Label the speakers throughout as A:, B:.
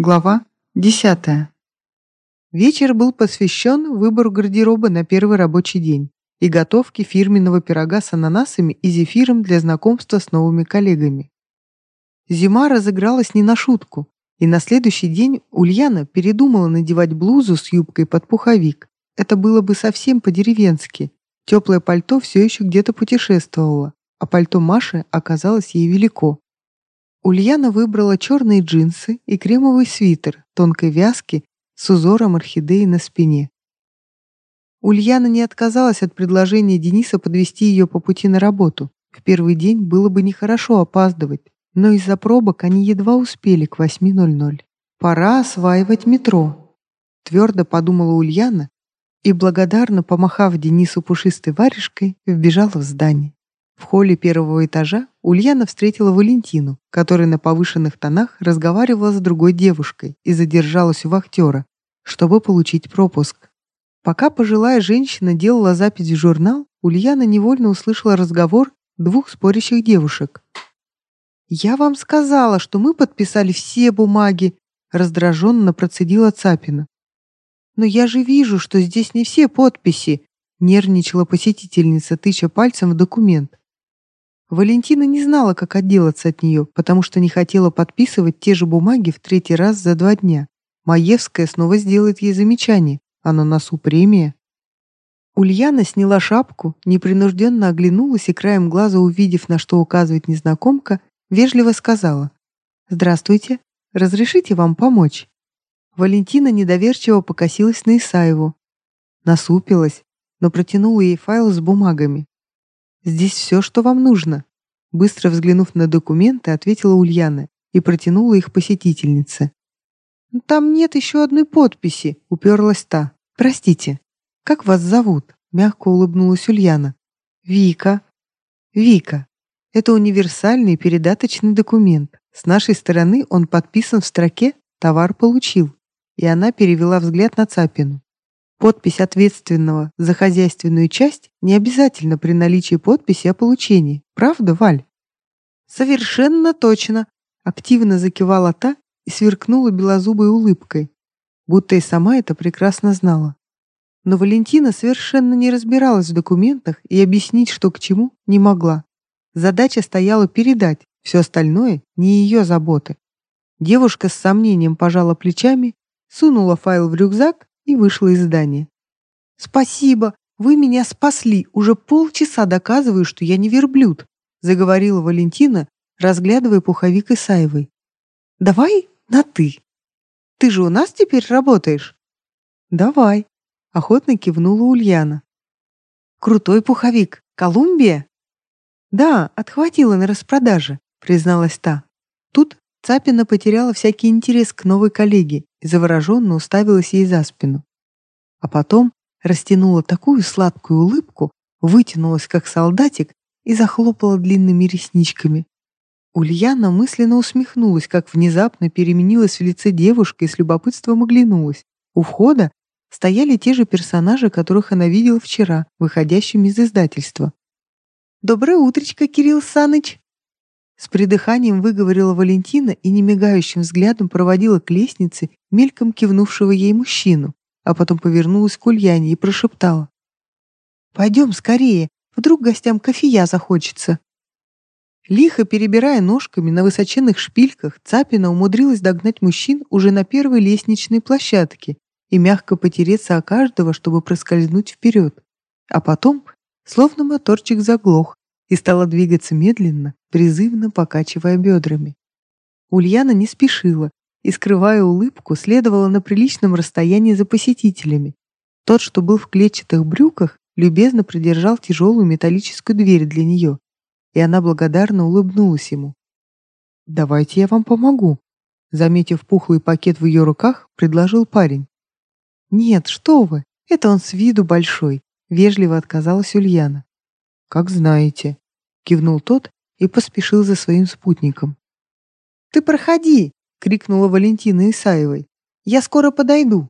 A: Глава 10. Вечер был посвящен выбору гардероба на первый рабочий день и готовке фирменного пирога с ананасами и зефиром для знакомства с новыми коллегами. Зима разыгралась не на шутку, и на следующий день Ульяна передумала надевать блузу с юбкой под пуховик. Это было бы совсем по-деревенски. Теплое пальто все еще где-то путешествовало, а пальто Маши оказалось ей велико. Ульяна выбрала черные джинсы и кремовый свитер тонкой вязки с узором орхидеи на спине. Ульяна не отказалась от предложения Дениса подвести ее по пути на работу. В первый день было бы нехорошо опаздывать, но из-за пробок они едва успели к 8.00. Пора осваивать метро. Твердо подумала Ульяна и, благодарно помахав Денису пушистой варежкой, вбежала в здание. В холле первого этажа Ульяна встретила Валентину, которая на повышенных тонах разговаривала с другой девушкой и задержалась у вахтера, чтобы получить пропуск. Пока пожилая женщина делала запись в журнал, Ульяна невольно услышала разговор двух спорящих девушек. «Я вам сказала, что мы подписали все бумаги», раздраженно процедила Цапина. «Но я же вижу, что здесь не все подписи», нервничала посетительница, тыча пальцем в документ. Валентина не знала, как отделаться от нее, потому что не хотела подписывать те же бумаги в третий раз за два дня. Маевская снова сделает ей замечание, а на носу премия. Ульяна сняла шапку, непринужденно оглянулась и краем глаза, увидев, на что указывает незнакомка, вежливо сказала «Здравствуйте, разрешите вам помочь?» Валентина недоверчиво покосилась на Исаеву. Насупилась, но протянула ей файл с бумагами. «Здесь все, что вам нужно», — быстро взглянув на документы, ответила Ульяна и протянула их посетительнице. «Там нет еще одной подписи», — уперлась та. «Простите, как вас зовут?» — мягко улыбнулась Ульяна. «Вика». «Вика. Это универсальный передаточный документ. С нашей стороны он подписан в строке «Товар получил», и она перевела взгляд на Цапину. Подпись ответственного за хозяйственную часть не обязательно при наличии подписи о получении. Правда, Валь? Совершенно точно, активно закивала та и сверкнула белозубой улыбкой, будто и сама это прекрасно знала. Но Валентина совершенно не разбиралась в документах и объяснить, что к чему, не могла. Задача стояла передать, все остальное не ее заботы. Девушка с сомнением пожала плечами, сунула файл в рюкзак и вышла из здания. «Спасибо, вы меня спасли. Уже полчаса доказываю, что я не верблюд», заговорила Валентина, разглядывая пуховик Исаевой. «Давай на «ты». Ты же у нас теперь работаешь?» «Давай», — охотно кивнула Ульяна. «Крутой пуховик. Колумбия?» «Да, отхватила на распродаже», — призналась та. Тут Цапина потеряла всякий интерес к новой коллеге и завороженно уставилась ей за спину. А потом растянула такую сладкую улыбку, вытянулась как солдатик и захлопала длинными ресничками. Ульяна мысленно усмехнулась, как внезапно переменилась в лице девушка и с любопытством оглянулась. У входа стояли те же персонажи, которых она видела вчера, выходящими из издательства. «Доброе утречко, Кирилл Саныч!» С придыханием выговорила Валентина и немигающим взглядом проводила к лестнице мельком кивнувшего ей мужчину, а потом повернулась к Ульяне и прошептала. «Пойдем скорее, вдруг гостям кофея захочется». Лихо перебирая ножками на высоченных шпильках, Цапина умудрилась догнать мужчин уже на первой лестничной площадке и мягко потереться о каждого, чтобы проскользнуть вперед. А потом, словно моторчик заглох, и стала двигаться медленно, призывно покачивая бедрами. Ульяна не спешила и, скрывая улыбку, следовала на приличном расстоянии за посетителями. Тот, что был в клетчатых брюках, любезно придержал тяжелую металлическую дверь для нее, и она благодарно улыбнулась ему. «Давайте я вам помогу», заметив пухлый пакет в ее руках, предложил парень. «Нет, что вы, это он с виду большой», вежливо отказалась Ульяна. «Как знаете», — кивнул тот и поспешил за своим спутником. «Ты проходи!» — крикнула Валентина Исаевой. «Я скоро подойду».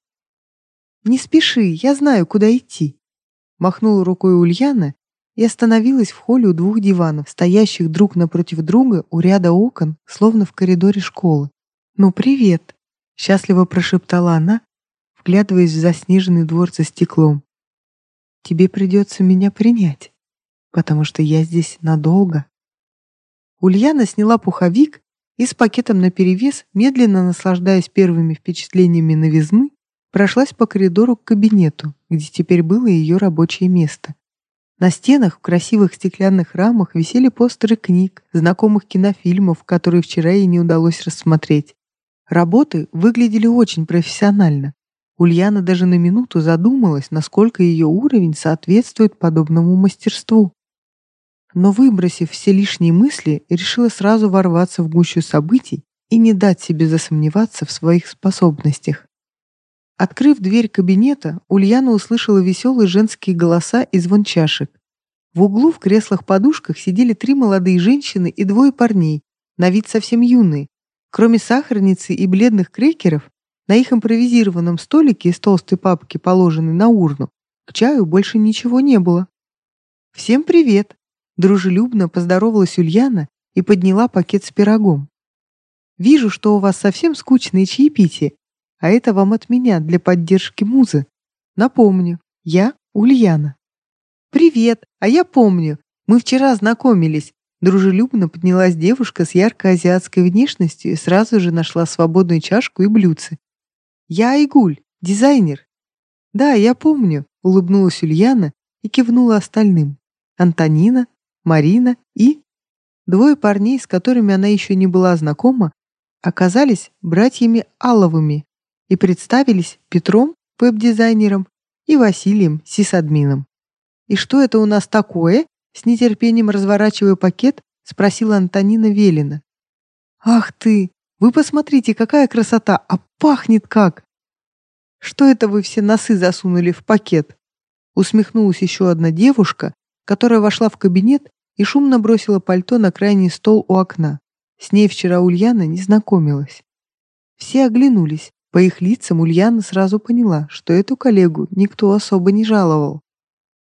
A: «Не спеши, я знаю, куда идти», — махнула рукой Ульяна и остановилась в холле у двух диванов, стоящих друг напротив друга у ряда окон, словно в коридоре школы. «Ну, привет!» Счастливо прошептала она, вглядываясь в заснеженный двор за стеклом. Тебе придется меня принять, потому что я здесь надолго. Ульяна сняла пуховик и с пакетом наперевес, медленно наслаждаясь первыми впечатлениями новизны, прошлась по коридору к кабинету, где теперь было ее рабочее место. На стенах в красивых стеклянных рамах висели постеры книг, знакомых кинофильмов, которые вчера ей не удалось рассмотреть. Работы выглядели очень профессионально. Ульяна даже на минуту задумалась, насколько ее уровень соответствует подобному мастерству. Но, выбросив все лишние мысли, решила сразу ворваться в гущу событий и не дать себе засомневаться в своих способностях. Открыв дверь кабинета, Ульяна услышала веселые женские голоса и звон чашек. В углу в креслах-подушках сидели три молодые женщины и двое парней, на вид совсем юные. Кроме сахарницы и бледных крекеров, на их импровизированном столике из толстой папки, положенной на урну, к чаю больше ничего не было. «Всем привет!» – дружелюбно поздоровалась Ульяна и подняла пакет с пирогом. «Вижу, что у вас совсем скучные чаепития, а это вам от меня для поддержки музы. Напомню, я Ульяна. Привет, а я помню. Мы вчера знакомились. Дружелюбно поднялась девушка с ярко-азиатской внешностью и сразу же нашла свободную чашку и блюдце. Я Айгуль, дизайнер. Да, я помню, улыбнулась Ульяна и кивнула остальным. Антонина, Марина и... Двое парней, с которыми она еще не была знакома, оказались братьями Алловыми, и представились Петром, веб-дизайнером, и Василием, сисадмином. «И что это у нас такое?» С нетерпением разворачивая пакет, спросила Антонина Велина. «Ах ты! Вы посмотрите, какая красота! А пахнет как!» «Что это вы все носы засунули в пакет?» Усмехнулась еще одна девушка, которая вошла в кабинет и шумно бросила пальто на крайний стол у окна. С ней вчера Ульяна не знакомилась. Все оглянулись, по их лицам Ульяна сразу поняла, что эту коллегу никто особо не жаловал.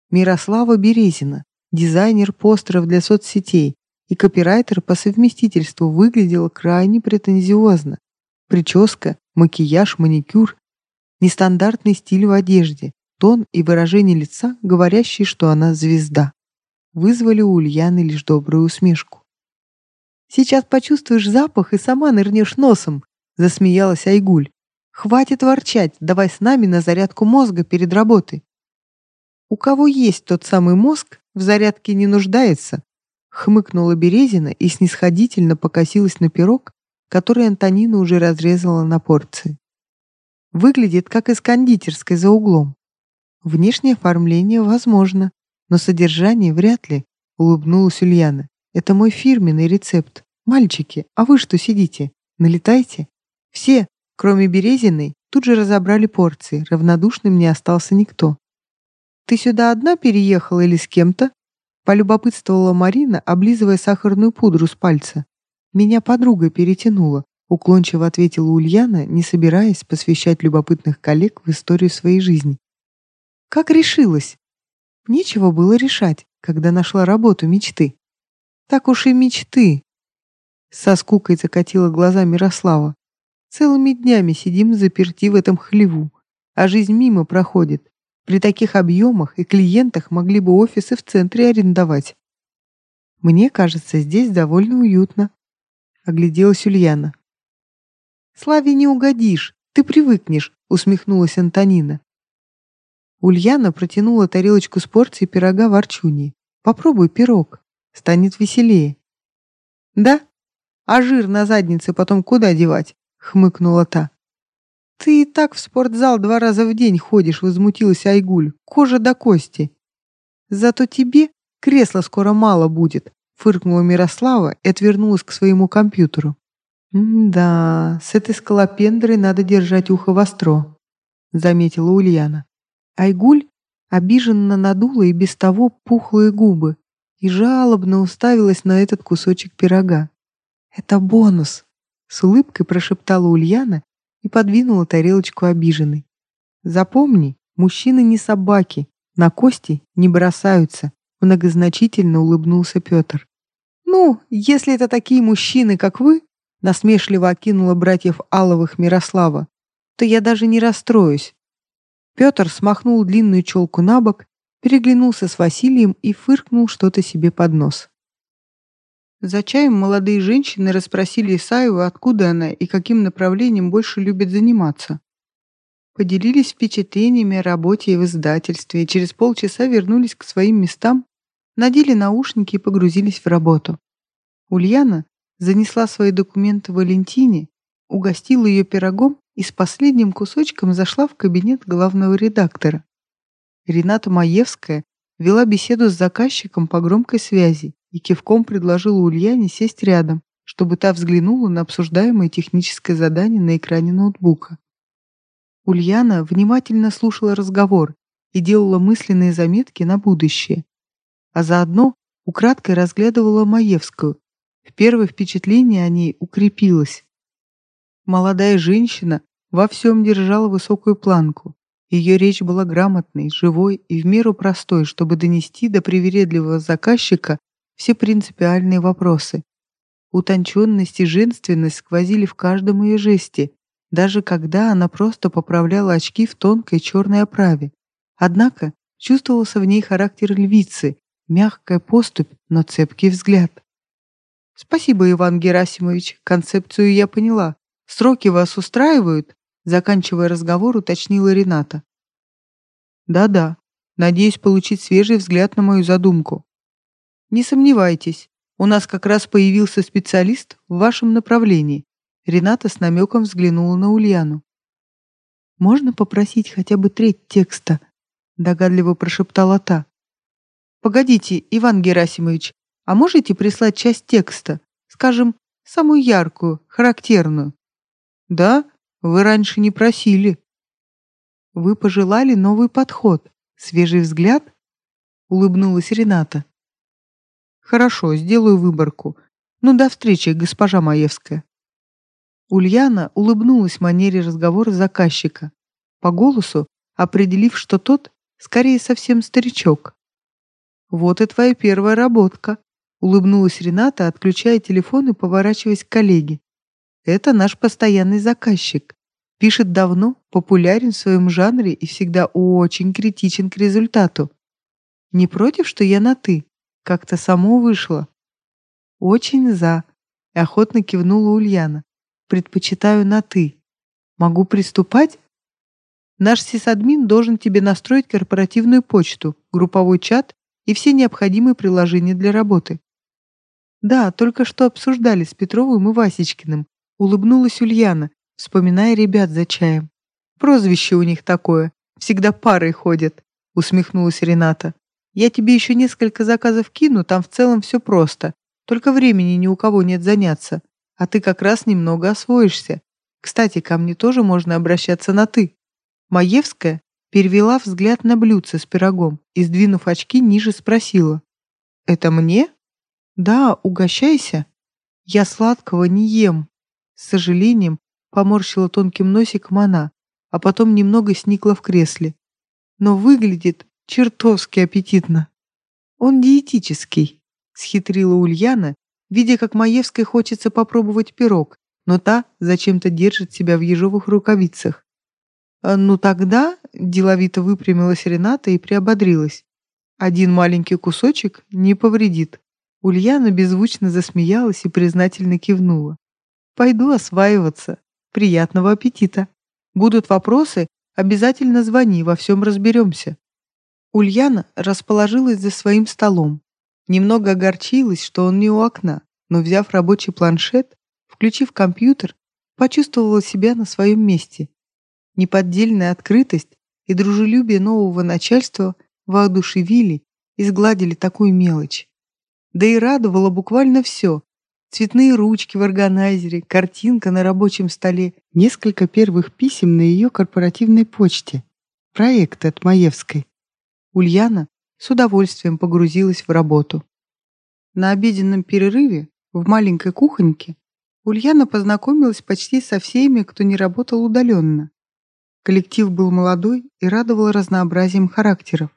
A: Мирослава Березина, дизайнер постеров для соцсетей и копирайтер по совместительству, выглядела крайне претензиозно. Прическа, макияж, маникюр, нестандартный стиль в одежде, тон и выражение лица, говорящие, что она звезда, вызвали у Ульяны лишь добрую усмешку. «Сейчас почувствуешь запах и сама нырнешь носом», — засмеялась Айгуль. Хватит ворчать, давай с нами на зарядку мозга перед работой. У кого есть тот самый мозг, в зарядке не нуждается, хмыкнула Березина и снисходительно покосилась на пирог, который Антонина уже разрезала на порции. Выглядит как из кондитерской за углом. Внешнее оформление возможно, но содержание вряд ли, улыбнулась Ульяна. Это мой фирменный рецепт. Мальчики, а вы что сидите? Налетайте. Все, Кроме Березиной, тут же разобрали порции, равнодушным не остался никто. «Ты сюда одна переехала или с кем-то?» полюбопытствовала Марина, облизывая сахарную пудру с пальца. «Меня подруга перетянула», — уклончиво ответила Ульяна, не собираясь посвящать любопытных коллег в историю своей жизни. «Как решилась?» Нечего было решать, когда нашла работу мечты. «Так уж и мечты!» Со скукой закатила глаза Мирослава. Целыми днями сидим заперти в этом хлеву, а жизнь мимо проходит. При таких объемах и клиентах могли бы офисы в центре арендовать. Мне кажется, здесь довольно уютно. Огляделась Ульяна. Славе не угодишь, ты привыкнешь, усмехнулась Антонина. Ульяна протянула тарелочку с порцией пирога ворчуни. Попробуй пирог, станет веселее. Да? А жир на заднице потом куда девать? хмыкнула та. «Ты и так в спортзал два раза в день ходишь», — возмутилась Айгуль. «Кожа до кости». «Зато тебе кресла скоро мало будет», — фыркнула Мирослава и отвернулась к своему компьютеру. «Да, с этой скалопендрой надо держать ухо востро», — заметила Ульяна. Айгуль обиженно надула и без того пухлые губы и жалобно уставилась на этот кусочек пирога. «Это бонус», с улыбкой прошептала Ульяна и подвинула тарелочку обиженной. «Запомни, мужчины не собаки, на кости не бросаются», многозначительно улыбнулся Петр. «Ну, если это такие мужчины, как вы, насмешливо окинула братьев Аловых Мирослава, то я даже не расстроюсь. Петр смахнул длинную челку на бок, переглянулся с Василием и фыркнул что-то себе под нос. За чаем молодые женщины расспросили Исаева, откуда она и каким направлением больше любит заниматься. Поделились впечатлениями о работе и в издательстве, и через полчаса вернулись к своим местам, надели наушники и погрузились в работу. Ульяна занесла свои документы Валентине, угостила ее пирогом и с последним кусочком зашла в кабинет главного редактора. Рената Маевская вела беседу с заказчиком по громкой связи и кивком предложила Ульяне сесть рядом, чтобы та взглянула на обсуждаемое техническое задание на экране ноутбука. Ульяна внимательно слушала разговор и делала мысленные заметки на будущее, а заодно украдкой разглядывала Маевскую. В первое впечатление о ней укрепилось. Молодая женщина во всем держала высокую планку. Ее речь была грамотной, живой и в меру простой, чтобы донести до привередливого заказчика все принципиальные вопросы. Утонченность и женственность сквозили в каждом ее жесте, даже когда она просто поправляла очки в тонкой черной оправе. Однако чувствовался в ней характер львицы, мягкая поступь, но цепкий взгляд. «Спасибо, Иван Герасимович, концепцию я поняла. Сроки вас устраивают?» Заканчивая разговор, уточнила Рената. «Да-да, надеюсь получить свежий взгляд на мою задумку. Не сомневайтесь, у нас как раз появился специалист в вашем направлении. Рената с намеком взглянула на Ульяну. «Можно попросить хотя бы треть текста?» догадливо прошептала та. «Погодите, Иван Герасимович, а можете прислать часть текста? Скажем, самую яркую, характерную?» «Да, вы раньше не просили». «Вы пожелали новый подход, свежий взгляд?» улыбнулась Рената. Хорошо, сделаю выборку. Ну, до встречи, госпожа Маевская. Ульяна улыбнулась манере разговора заказчика, по голосу определив, что тот скорее совсем старичок. «Вот и твоя первая работка», — улыбнулась Рената, отключая телефон и поворачиваясь к коллеге. «Это наш постоянный заказчик. Пишет давно, популярен в своем жанре и всегда очень критичен к результату. Не против, что я на «ты»?» Как-то само вышло. Очень за. Охотно кивнула Ульяна. Предпочитаю на «ты». Могу приступать? Наш сисадмин должен тебе настроить корпоративную почту, групповой чат и все необходимые приложения для работы. Да, только что обсуждали с Петровым и Васечкиным. Улыбнулась Ульяна, вспоминая ребят за чаем. Прозвище у них такое. Всегда парой ходят, усмехнулась Рената. Я тебе еще несколько заказов кину, там в целом все просто. Только времени ни у кого нет заняться. А ты как раз немного освоишься. Кстати, ко мне тоже можно обращаться на «ты». Маевская перевела взгляд на блюдце с пирогом и, сдвинув очки, ниже спросила. «Это мне?» «Да, угощайся. Я сладкого не ем». С сожалением поморщила тонким носиком она, а потом немного сникла в кресле. Но выглядит Чертовски аппетитно. Он диетический, схитрила Ульяна, видя, как Маевской хочется попробовать пирог, но та зачем-то держит себя в ежовых рукавицах. «А, «Ну тогда...» — деловито выпрямилась Рената и приободрилась. «Один маленький кусочек не повредит». Ульяна беззвучно засмеялась и признательно кивнула. «Пойду осваиваться. Приятного аппетита. Будут вопросы, обязательно звони, во всем разберемся». Ульяна расположилась за своим столом. Немного огорчилась, что он не у окна, но, взяв рабочий планшет, включив компьютер, почувствовала себя на своем месте. Неподдельная открытость и дружелюбие нового начальства воодушевили и сгладили такую мелочь. Да и радовало буквально все. Цветные ручки в органайзере, картинка на рабочем столе, несколько первых писем на ее корпоративной почте, проекты от Маевской. Ульяна с удовольствием погрузилась в работу. На обеденном перерыве в маленькой кухоньке Ульяна познакомилась почти со всеми, кто не работал удаленно. Коллектив был молодой и радовал разнообразием характеров.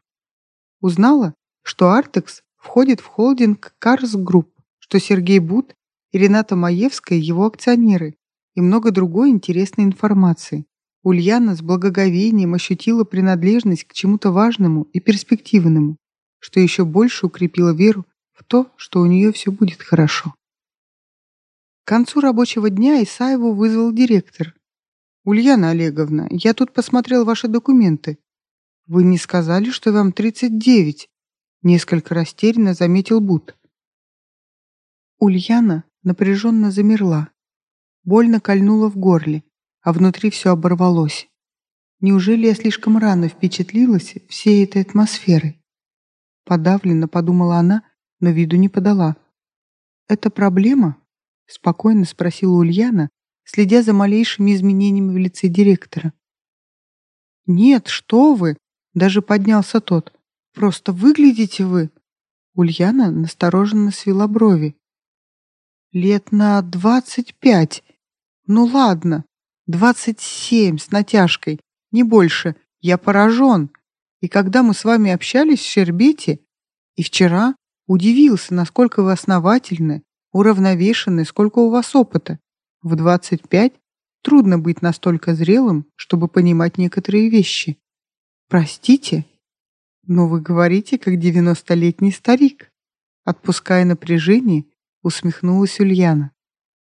A: Узнала, что Артекс входит в холдинг Карс Групп, что Сергей Бут и Рената Маевская его акционеры, и много другой интересной информации. Ульяна с благоговением ощутила принадлежность к чему-то важному и перспективному, что еще больше укрепило веру в то, что у нее все будет хорошо. К концу рабочего дня Исаеву вызвал директор. «Ульяна Олеговна, я тут посмотрел ваши документы. Вы не сказали, что вам 39?» Несколько растерянно заметил Бут. Ульяна напряженно замерла. Больно кольнула в горле, а внутри все оборвалось. Неужели я слишком рано впечатлилась всей этой атмосферой? Подавленно подумала она, но виду не подала. «Это проблема?» — спокойно спросила Ульяна, следя за малейшими изменениями в лице директора. «Нет, что вы!» — даже поднялся тот. «Просто выглядите вы!» Ульяна настороженно свела брови. «Лет на двадцать пять. Ну ладно, двадцать семь с натяжкой, не больше. Я поражен. И когда мы с вами общались в Щербете, и вчера удивился, насколько вы основательны, уравновешены, сколько у вас опыта. В 25 трудно быть настолько зрелым, чтобы понимать некоторые вещи. Простите, но вы говорите, как девяностолетний старик. Отпуская напряжение, усмехнулась Ульяна.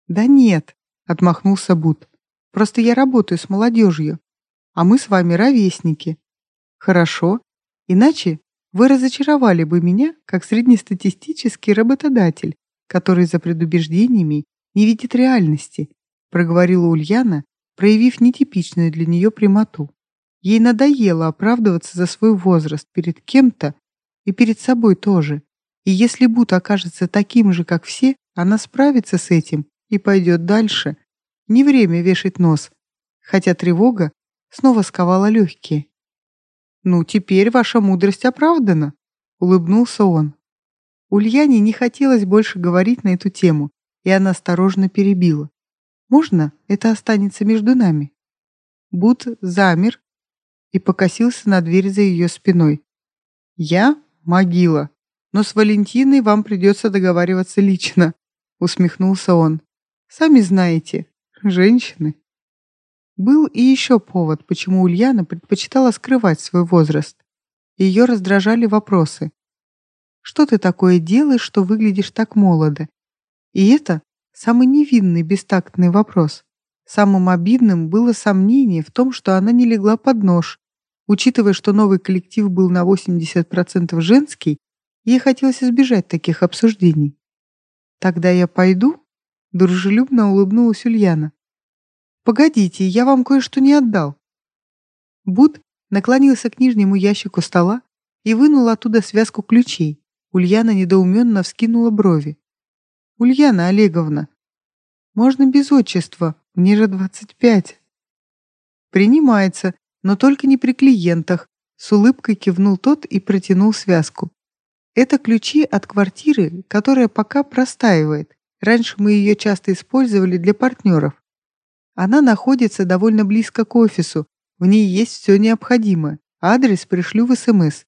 A: Да нет, отмахнулся Бут. Просто я работаю с молодежью, а мы с вами ровесники. Хорошо, иначе вы разочаровали бы меня, как среднестатистический работодатель, который за предубеждениями не видит реальности, проговорила Ульяна, проявив нетипичную для нее прямоту. Ей надоело оправдываться за свой возраст перед кем-то и перед собой тоже. И если Бут окажется таким же, как все, она справится с этим и пойдет дальше. Не время вешать нос, хотя тревога снова сковала легкие. «Ну, теперь ваша мудрость оправдана», — улыбнулся он. Ульяне не хотелось больше говорить на эту тему, и она осторожно перебила. «Можно это останется между нами?» Бут замер и покосился на дверь за ее спиной. «Я — могила, но с Валентиной вам придется договариваться лично», — усмехнулся он. «Сами знаете, женщины». Был и еще повод, почему Ульяна предпочитала скрывать свой возраст. Ее раздражали вопросы. «Что ты такое делаешь, что выглядишь так молодо?» И это самый невинный, бестактный вопрос. Самым обидным было сомнение в том, что она не легла под нож. Учитывая, что новый коллектив был на 80% женский, ей хотелось избежать таких обсуждений. «Тогда я пойду?» — дружелюбно улыбнулась Ульяна. «Погодите, я вам кое-что не отдал». Буд наклонился к нижнему ящику стола и вынул оттуда связку ключей. Ульяна недоуменно вскинула брови. «Ульяна Олеговна, можно без отчества, мне же двадцать пять». «Принимается, но только не при клиентах», с улыбкой кивнул тот и протянул связку. «Это ключи от квартиры, которая пока простаивает. Раньше мы ее часто использовали для партнеров. Она находится довольно близко к офису, в ней есть все необходимое. Адрес пришлю в СМС.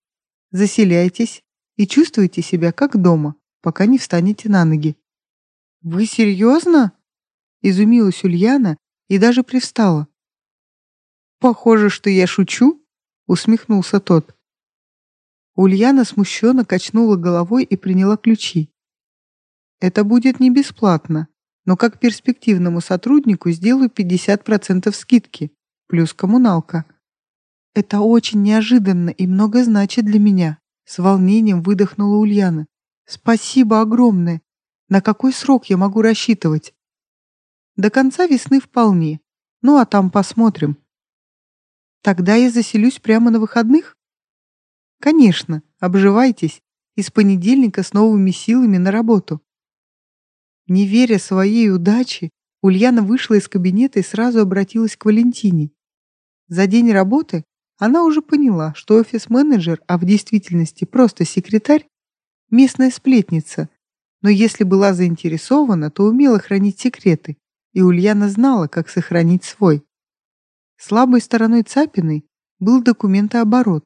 A: Заселяйтесь и чувствуйте себя как дома, пока не встанете на ноги. «Вы серьезно?» — изумилась Ульяна и даже привстала. «Похоже, что я шучу», — усмехнулся тот. Ульяна смущенно качнула головой и приняла ключи. «Это будет не бесплатно но как перспективному сотруднику сделаю 50% скидки, плюс коммуналка. Это очень неожиданно и много значит для меня. С волнением выдохнула Ульяна. Спасибо огромное. На какой срок я могу рассчитывать? До конца весны вполне. Ну а там посмотрим. Тогда я заселюсь прямо на выходных? Конечно, обживайтесь и с понедельника с новыми силами на работу. Не веря своей удаче, Ульяна вышла из кабинета и сразу обратилась к Валентине. За день работы она уже поняла, что офис-менеджер, а в действительности просто секретарь, местная сплетница, но если была заинтересована, то умела хранить секреты, и Ульяна знала, как сохранить свой. Слабой стороной Цапиной был документооборот,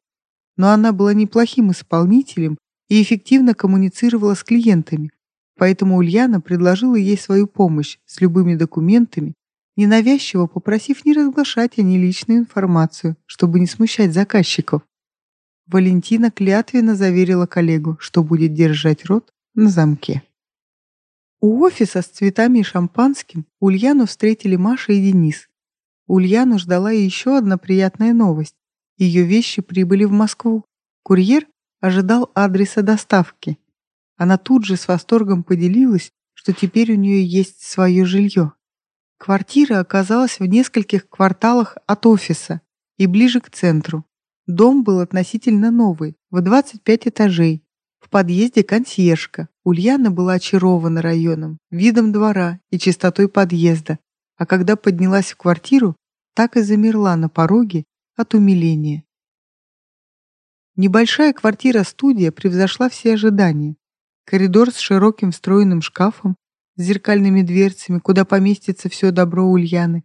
A: но она была неплохим исполнителем и эффективно коммуницировала с клиентами, Поэтому Ульяна предложила ей свою помощь с любыми документами, ненавязчиво попросив не разглашать о ней личную информацию, чтобы не смущать заказчиков. Валентина клятвенно заверила коллегу, что будет держать рот на замке. У офиса с цветами и шампанским Ульяну встретили Маша и Денис. Ульяну ждала еще одна приятная новость. Ее вещи прибыли в Москву. Курьер ожидал адреса доставки. Она тут же с восторгом поделилась, что теперь у нее есть свое жилье. Квартира оказалась в нескольких кварталах от офиса и ближе к центру. Дом был относительно новый, в 25 этажей. В подъезде консьержка. Ульяна была очарована районом, видом двора и чистотой подъезда, а когда поднялась в квартиру, так и замерла на пороге от умиления. Небольшая квартира-студия превзошла все ожидания. Коридор с широким встроенным шкафом, с зеркальными дверцами, куда поместится все добро Ульяны.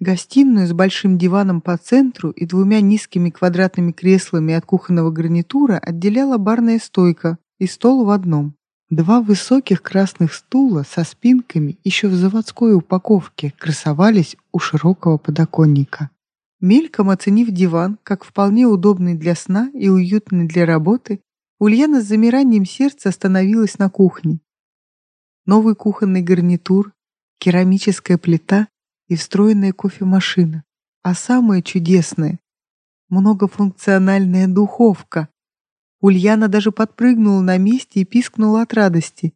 A: Гостиную с большим диваном по центру и двумя низкими квадратными креслами от кухонного гарнитура отделяла барная стойка и стол в одном. Два высоких красных стула со спинками еще в заводской упаковке красовались у широкого подоконника. Мельком оценив диван, как вполне удобный для сна и уютный для работы, Ульяна с замиранием сердца остановилась на кухне. Новый кухонный гарнитур, керамическая плита и встроенная кофемашина. А самое чудесное — многофункциональная духовка. Ульяна даже подпрыгнула на месте и пискнула от радости.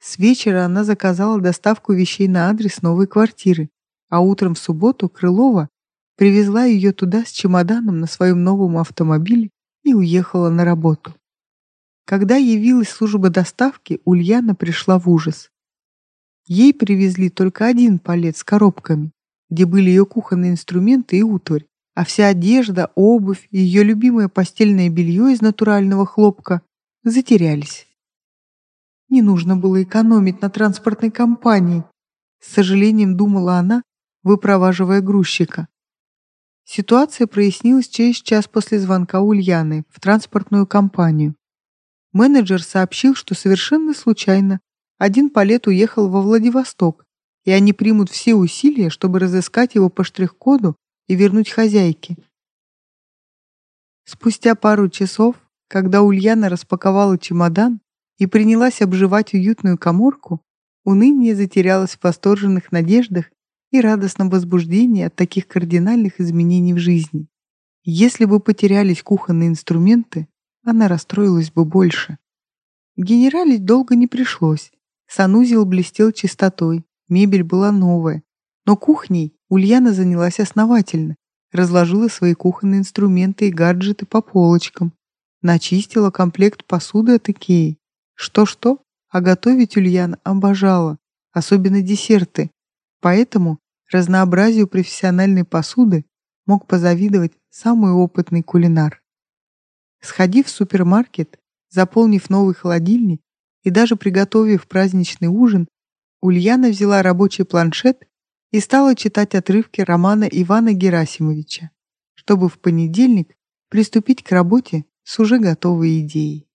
A: С вечера она заказала доставку вещей на адрес новой квартиры, а утром в субботу Крылова привезла ее туда с чемоданом на своем новом автомобиле и уехала на работу. Когда явилась служба доставки, Ульяна пришла в ужас. Ей привезли только один палет с коробками, где были ее кухонные инструменты и утварь, а вся одежда, обувь и ее любимое постельное белье из натурального хлопка затерялись. Не нужно было экономить на транспортной компании, с сожалением думала она, выпроваживая грузчика. Ситуация прояснилась через час после звонка Ульяны в транспортную компанию. Менеджер сообщил, что совершенно случайно один палет уехал во Владивосток, и они примут все усилия, чтобы разыскать его по штрих-коду и вернуть хозяйке. Спустя пару часов, когда Ульяна распаковала чемодан и принялась обживать уютную коморку, уныние затерялось в восторженных надеждах и радостном возбуждении от таких кардинальных изменений в жизни. Если бы потерялись кухонные инструменты, она расстроилась бы больше. Генералить долго не пришлось. Санузел блестел чистотой, мебель была новая. Но кухней Ульяна занялась основательно, разложила свои кухонные инструменты и гаджеты по полочкам, начистила комплект посуды от Икеи. Что-что, а готовить Ульяна обожала, особенно десерты. Поэтому разнообразию профессиональной посуды мог позавидовать самый опытный кулинар. Сходив в супермаркет, заполнив новый холодильник и даже приготовив праздничный ужин, Ульяна взяла рабочий планшет и стала читать отрывки романа Ивана Герасимовича, чтобы в понедельник приступить к работе с уже готовой идеей.